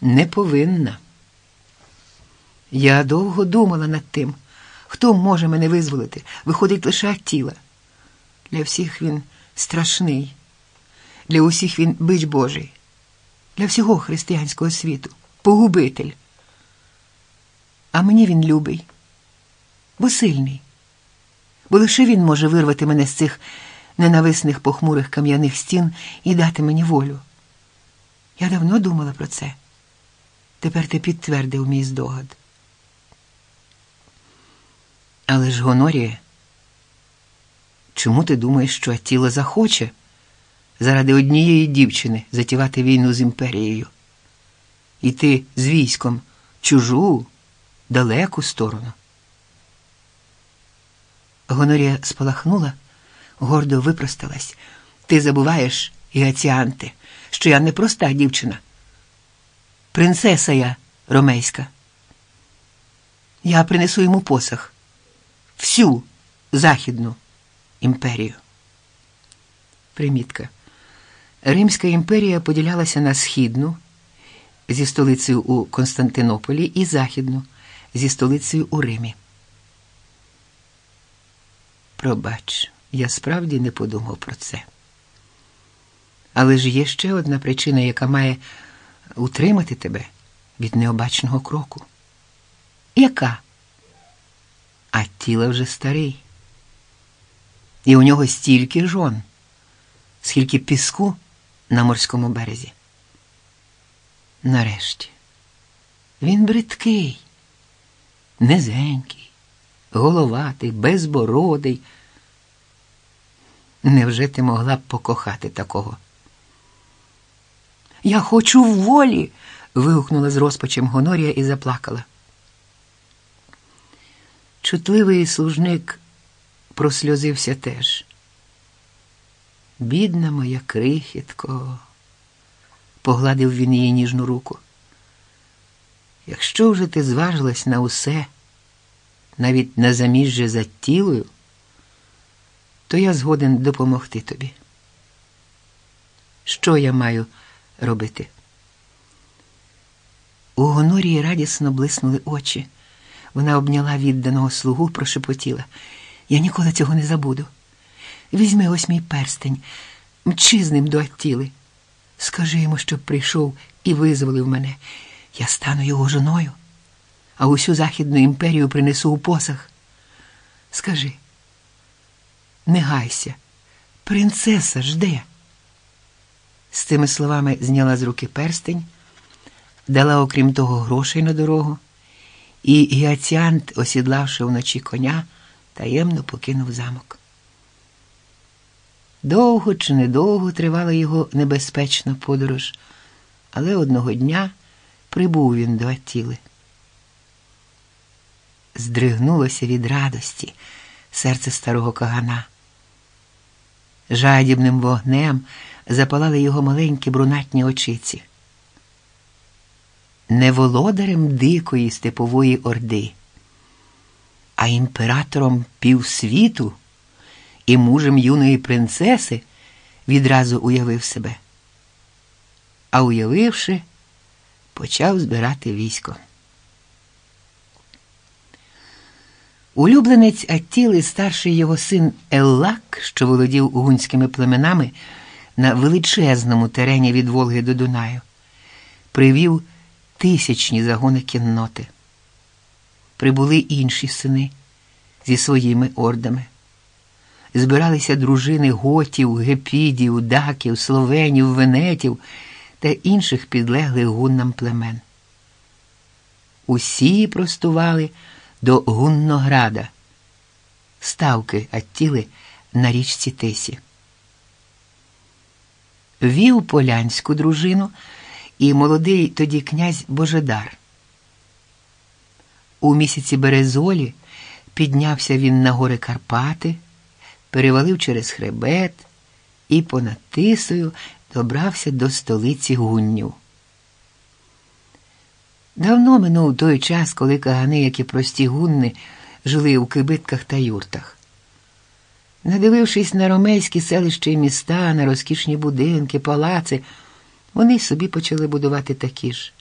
Не повинна. Я довго думала над тим, хто може мене визволити. Виходить лише тіла. Для всіх він страшний, для усіх він бич Божий, для всього християнського світу, погубитель. А мені він любий, бо сильний, бо лише він може вирвати мене з цих ненависних похмурих кам'яних стін і дати мені волю. Я давно думала про це. Тепер ти підтвердив мій здогад. Але ж, Гонорія, чому ти думаєш, що тіло захоче заради однієї дівчини затівати війну з імперією? Іти з військом чужу, далеку сторону? Гонорія спалахнула, гордо випросталась. Ти забуваєш, Іаціанте, що я не проста дівчина. Принцеса я ромейська. Я принесу йому посох всю Західну імперію. Примітка. Римська імперія поділялася на східну зі столицею у Константинополі і західну зі столицею у Римі. Пробач, я справді не подумав про це. Але ж є ще одна причина, яка має утримати тебе від необачного кроку. Яка? А тіло вже старий. І у нього стільки жон, скільки піску на морському березі. Нарешті, він бридкий, низенький, головатий, безбородий. Невже ти могла б покохати такого? Я хочу волі. вигукнула з розпачем Гонорія і заплакала. Чутливий служник просльозився теж. Бідна моя крихітко, погладив він її ніжну руку. Якщо вже ти зважилась на усе, навіть на заміжжя за тілою, то я згоден допомогти тобі. Що я маю робити? У Гонорії радісно блиснули очі. Вона обняла відданого слугу, прошепотіла. Я ніколи цього не забуду. Візьми ось мій перстень, мчи з ним до Аттіли. Скажи йому, щоб прийшов і визволив мене. Я стану його жоною, а усю Західну імперію принесу у посах. Скажи, не гайся, принцеса жде. З цими словами зняла з руки перстень, дала, окрім того, грошей на дорогу, і Гіаціант, осідлавши вночі коня, таємно покинув замок. Довго чи недовго тривала його небезпечна подорож, але одного дня прибув він до Атіли. Здригнулося від радості серце старого кагана. Жадібним вогнем запалали його маленькі брунатні очиці. Не володарем дикої степової орди, а імператором півсвіту і мужем юної принцеси відразу уявив себе. А уявивши, почав збирати військо. Улюбленець Аттіли, старший його син Еллак, що володів угунськими племенами на величезному терені від Волги до Дунаю, привів тисячні загони кінноти. Прибули інші сини зі своїми ордами. Збиралися дружини готів, гепідів, даків, словенів, венетів та інших підлеглих гуннам племен. Усі простували до Гуннограда, ставки Аттіли на річці Тесі. Вів полянську дружину і молодий тоді князь Божедар. У місяці Березолі піднявся він на гори Карпати, перевалив через хребет і понад тисою добрався до столиці Гунню. Давно минув той час, коли кагани, як і прості гунни, жили у кибитках та юртах. Надивившись на ромейські селища і міста, на розкішні будинки, палаци, вони собі почали будувати такі ж.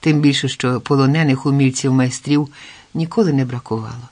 Тим більше, що полонених умільців майстрів ніколи не бракувало.